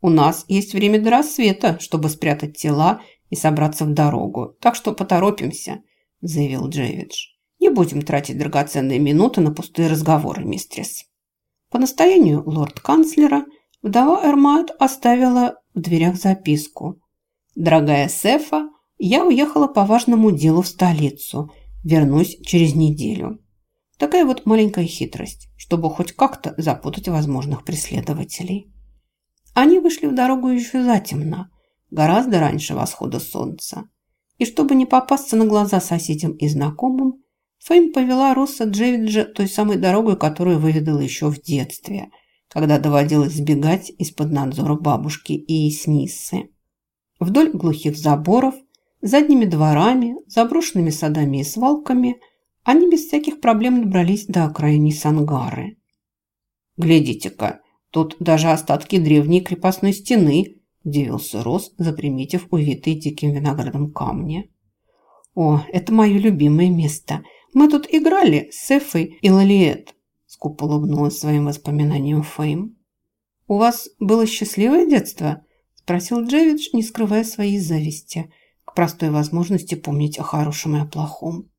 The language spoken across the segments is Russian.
У нас есть время до рассвета, чтобы спрятать тела и собраться в дорогу, так что поторопимся», – заявил Джейвидж. «Не будем тратить драгоценные минуты на пустые разговоры, мистрис». По настоянию лорд-канцлера вдова Эрмайт оставила в дверях записку. «Дорогая Сефа, я уехала по важному делу в столицу. Вернусь через неделю». Такая вот маленькая хитрость, чтобы хоть как-то запутать возможных преследователей. Они вышли в дорогу еще затемно, гораздо раньше восхода солнца. И чтобы не попасться на глаза соседям и знакомым, Фейм повела Росса Джевиджа той самой дорогой, которую выведала еще в детстве, когда доводилось сбегать из-под надзора бабушки и Сниссы. Вдоль глухих заборов, задними дворами, заброшенными садами и свалками они без всяких проблем добрались до окраины Сангары. «Глядите-ка, тут даже остатки древней крепостной стены», – удивился Рос, заприметив увитые диким виноградом камни. «О, это мое любимое место. Мы тут играли с Эфой и Лалиет», – скупо улыбнулась своим воспоминанием Фейм. «У вас было счастливое детство?» – спросил Джевидж, не скрывая своей зависти к простой возможности помнить о хорошем и о плохом.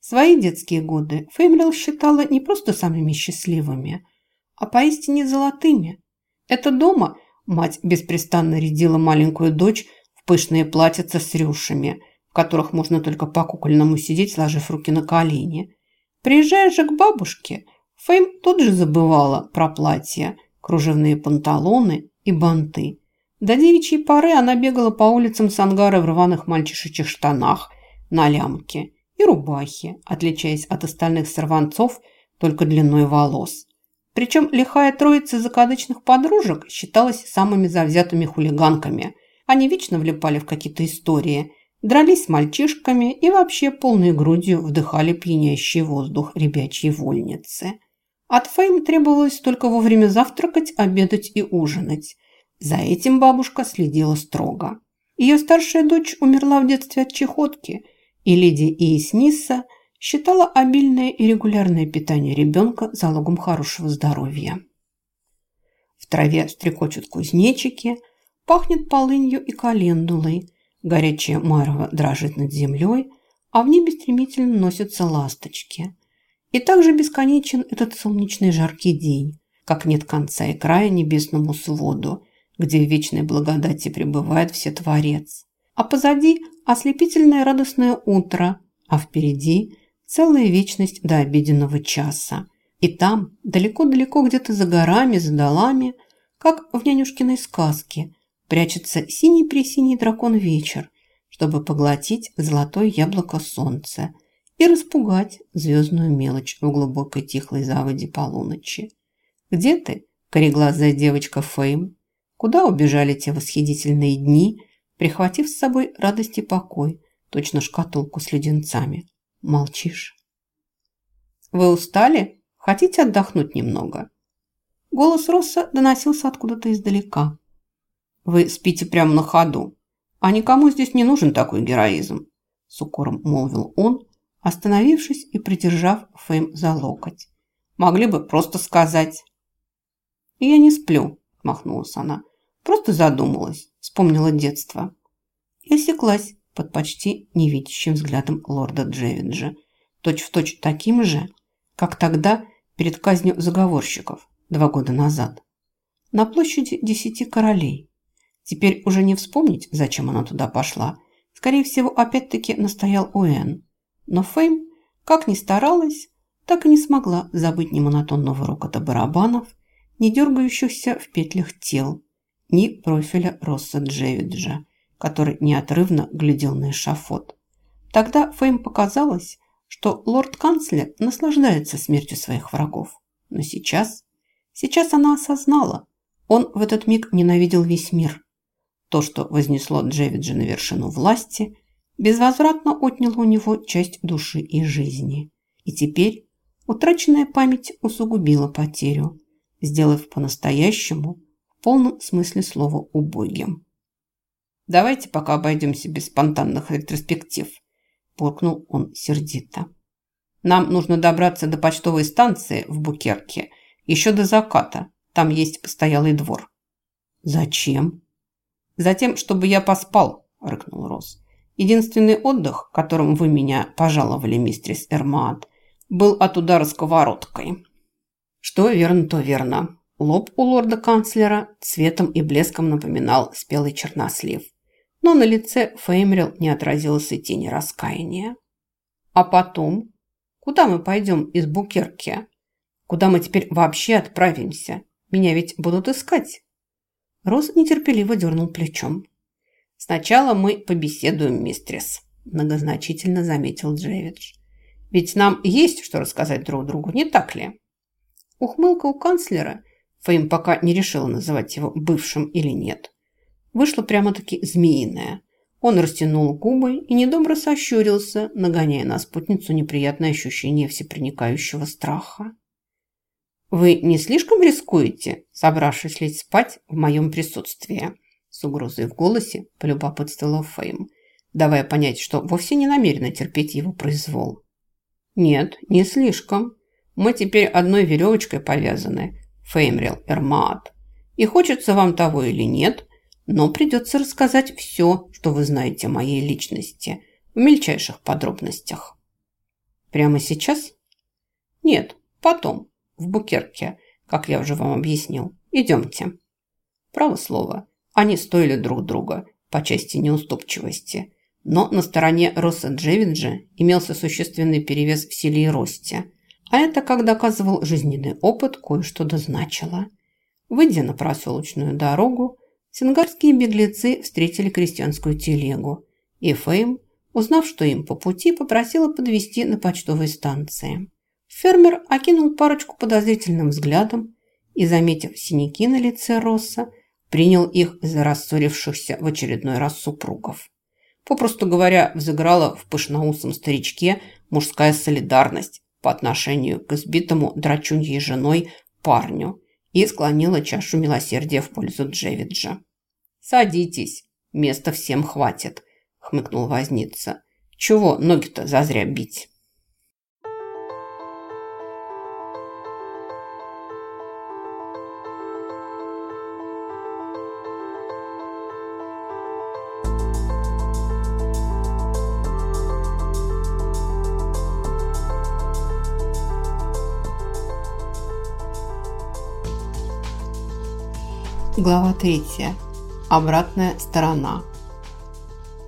Свои детские годы Феймрил считала не просто самыми счастливыми, а поистине золотыми. Это дома мать беспрестанно рядила маленькую дочь в пышные платьица с рюшами, в которых можно только по-кукольному сидеть, сложив руки на колени. Приезжая же к бабушке, Фейм тут же забывала про платья, кружевные панталоны и банты. До девичьей поры она бегала по улицам Сангары в рваных мальчишечьих штанах на лямке – и рубахи, отличаясь от остальных сорванцов только длиной волос. Причем лихая троица закадычных подружек считалась самыми завзятыми хулиганками. Они вечно влипали в какие-то истории, дрались с мальчишками и вообще полной грудью вдыхали пьянящий воздух ребячьей вольницы. От Фейм требовалось только вовремя завтракать, обедать и ужинать. За этим бабушка следила строго. Ее старшая дочь умерла в детстве от чехотки – и леди Иеснисса считала обильное и регулярное питание ребенка залогом хорошего здоровья. В траве стрекочут кузнечики, пахнет полынью и календулой, горячая марва дрожит над землей, а в небе стремительно носятся ласточки. И также бесконечен этот солнечный жаркий день, как нет конца и края небесному своду, где в вечной благодати пребывает все Творец. А позади ослепительное радостное утро, а впереди целая вечность до обеденного часа. И там, далеко-далеко где-то за горами, за долами, как в нянюшкиной сказке, прячется синий-пресиний дракон-вечер, чтобы поглотить золотое яблоко солнца и распугать звездную мелочь в глубокой тихой заводе полуночи. Где ты, кореглазая девочка Фейм? Куда убежали те восхитительные дни – прихватив с собой радость и покой, точно шкатулку с леденцами. Молчишь. «Вы устали? Хотите отдохнуть немного?» Голос Росса доносился откуда-то издалека. «Вы спите прямо на ходу, а никому здесь не нужен такой героизм», с укором молвил он, остановившись и придержав Фэм за локоть. «Могли бы просто сказать». «Я не сплю», – махнулась она. «Просто задумалась вспомнила детство. И осеклась под почти невидящим взглядом лорда Джевиджа, точь-в-точь точь таким же, как тогда перед казнью заговорщиков два года назад. На площади Десяти Королей. Теперь уже не вспомнить, зачем она туда пошла. Скорее всего, опять-таки настоял Уэн. Но Фейм, как ни старалась, так и не смогла забыть ни монотонного рокота барабанов, ни дергающихся в петлях тел, ни профиля Росса Джевиджа, который неотрывно глядел на эшафот. Тогда Фейм показалось, что лорд-канцлер наслаждается смертью своих врагов. Но сейчас, сейчас она осознала, он в этот миг ненавидел весь мир. То, что вознесло Джевиджа на вершину власти, безвозвратно отняло у него часть души и жизни. И теперь утраченная память усугубила потерю, сделав по-настоящему в полном смысле слова убогим. «Давайте пока обойдемся без спонтанных ретроспектив», – буркнул он сердито. «Нам нужно добраться до почтовой станции в Букерке еще до заката. Там есть постоялый двор». Зачем? Затем, чтобы я поспал, рыкнул Рос. Единственный отдых, которым вы меня пожаловали, мистерис Эрмат, был от удара сковородкой. Что верно, то верно. Лоб у лорда-канцлера цветом и блеском напоминал спелый чернослив. Но на лице Феймрил не отразилось и тени раскаяния. А потом? Куда мы пойдем из Букерки? Куда мы теперь вообще отправимся? Меня ведь будут искать. Роз нетерпеливо дернул плечом. «Сначала мы побеседуем, мистрис», – многозначительно заметил Джевидж. «Ведь нам есть что рассказать друг другу, не так ли?» Ухмылка у канцлера, Фейм пока не решила называть его бывшим или нет, вышла прямо-таки змеиная. Он растянул губы и недобро сощурился, нагоняя на спутницу неприятное ощущение всепроникающего страха. «Вы не слишком рискуете, собравшись лечь спать в моем присутствии?» С угрозой в голосе полюбопытствовала Фейм, давая понять, что вовсе не намерена терпеть его произвол. «Нет, не слишком. Мы теперь одной веревочкой повязаны, Феймрил Эрмаат. И хочется вам того или нет, но придется рассказать все, что вы знаете о моей личности, в мельчайших подробностях». «Прямо сейчас?» «Нет, потом, в Букерке, как я уже вам объяснил. Идемте». Право слово, они стоили друг друга по части неуступчивости. Но на стороне Росса Джевиджа имелся существенный перевес в силе и росте. А это, как доказывал жизненный опыт, кое-что дозначило. Выйдя на проселочную дорогу, сингарские беглецы встретили крестьянскую телегу. И Фейм, узнав, что им по пути, попросила подвести на почтовой станции. Фермер окинул парочку подозрительным взглядом и, заметив синяки на лице Росса, принял их за рассорившихся в очередной раз супругов. Попросту говоря, взыграла в пышноусом старичке мужская солидарность по отношению к избитому драчуньей женой парню и склонила чашу милосердия в пользу Джевиджа. «Садитесь, места всем хватит», – хмыкнул возница. «Чего ноги-то зазря бить?» Глава 3. Обратная сторона.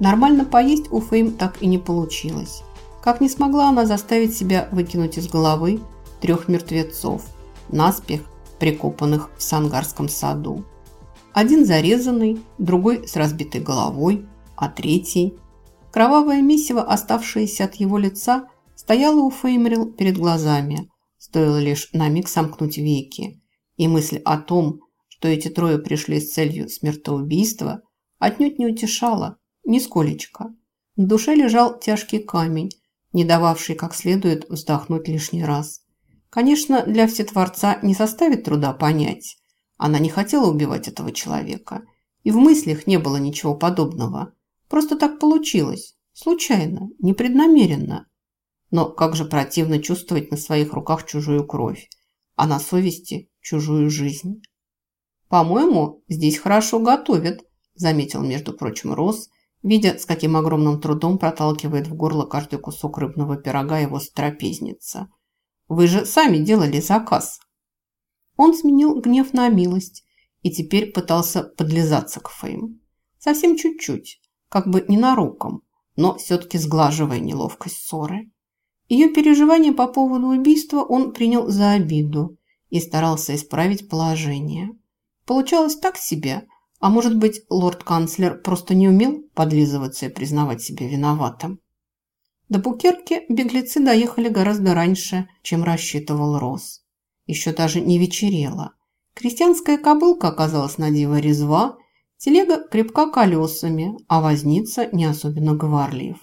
Нормально поесть у Фейм так и не получилось. Как не смогла она заставить себя выкинуть из головы трех мертвецов, наспех прикопанных в Сангарском саду. Один зарезанный, другой с разбитой головой, а третий... Кровавое месиво, оставшееся от его лица, стояло у Феймрил перед глазами. Стоило лишь на миг сомкнуть веки. И мысль о том, что эти трое пришли с целью смертоубийства, отнюдь не утешала, нисколечко. На душе лежал тяжкий камень, не дававший как следует вздохнуть лишний раз. Конечно, для Всетворца не составит труда понять. Она не хотела убивать этого человека. И в мыслях не было ничего подобного. Просто так получилось. Случайно, непреднамеренно. Но как же противно чувствовать на своих руках чужую кровь, а на совести чужую жизнь. «По-моему, здесь хорошо готовят», – заметил, между прочим, Рос, видя, с каким огромным трудом проталкивает в горло каждый кусок рыбного пирога его трапезница. «Вы же сами делали заказ». Он сменил гнев на милость и теперь пытался подлизаться к Фейм. Совсем чуть-чуть, как бы ненароком, но все-таки сглаживая неловкость ссоры. Ее переживания по поводу убийства он принял за обиду и старался исправить положение. Получалось так себе. А может быть, лорд-канцлер просто не умел подлизываться и признавать себя виноватым? До Букерки беглецы доехали гораздо раньше, чем рассчитывал Рос. Еще даже не вечерело. Крестьянская кобылка оказалась на диво резва, телега крепка колесами, а возница не особенно говорлив.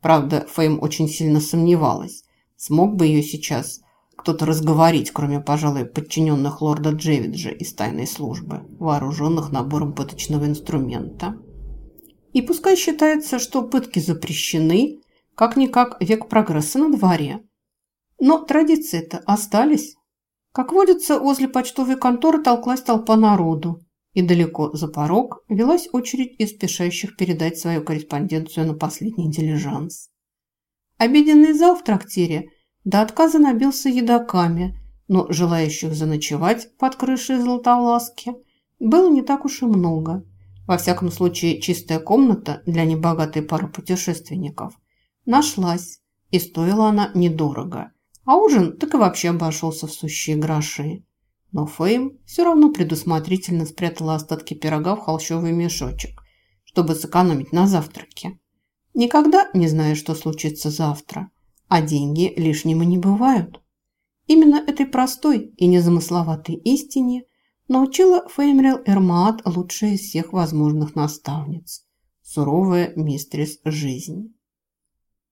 Правда, Фейм очень сильно сомневалась, смог бы ее сейчас кто-то разговорить, кроме, пожалуй, подчиненных лорда Джевиджа из тайной службы, вооруженных набором пыточного инструмента. И пускай считается, что пытки запрещены, как-никак век прогресса на дворе. Но традиции-то остались. Как водится, возле почтовой конторы толклась толпа народу. и далеко за порог велась очередь из спешащих передать свою корреспонденцию на последний дилижанс. Обеденный зал в трактире до отказа набился едоками, но желающих заночевать под крышей Златовласки было не так уж и много. Во всяком случае, чистая комната для небогатой пары путешественников нашлась, и стоила она недорого, а ужин так и вообще обошелся в сущие гроши. Но Фейм все равно предусмотрительно спрятала остатки пирога в холщовый мешочек, чтобы сэкономить на завтраке. Никогда не знаешь, что случится завтра, а деньги лишними не бывают. Именно этой простой и незамысловатой истине научила Феймрил Эрмаат лучшая из всех возможных наставниц – суровая мистрис жизнь.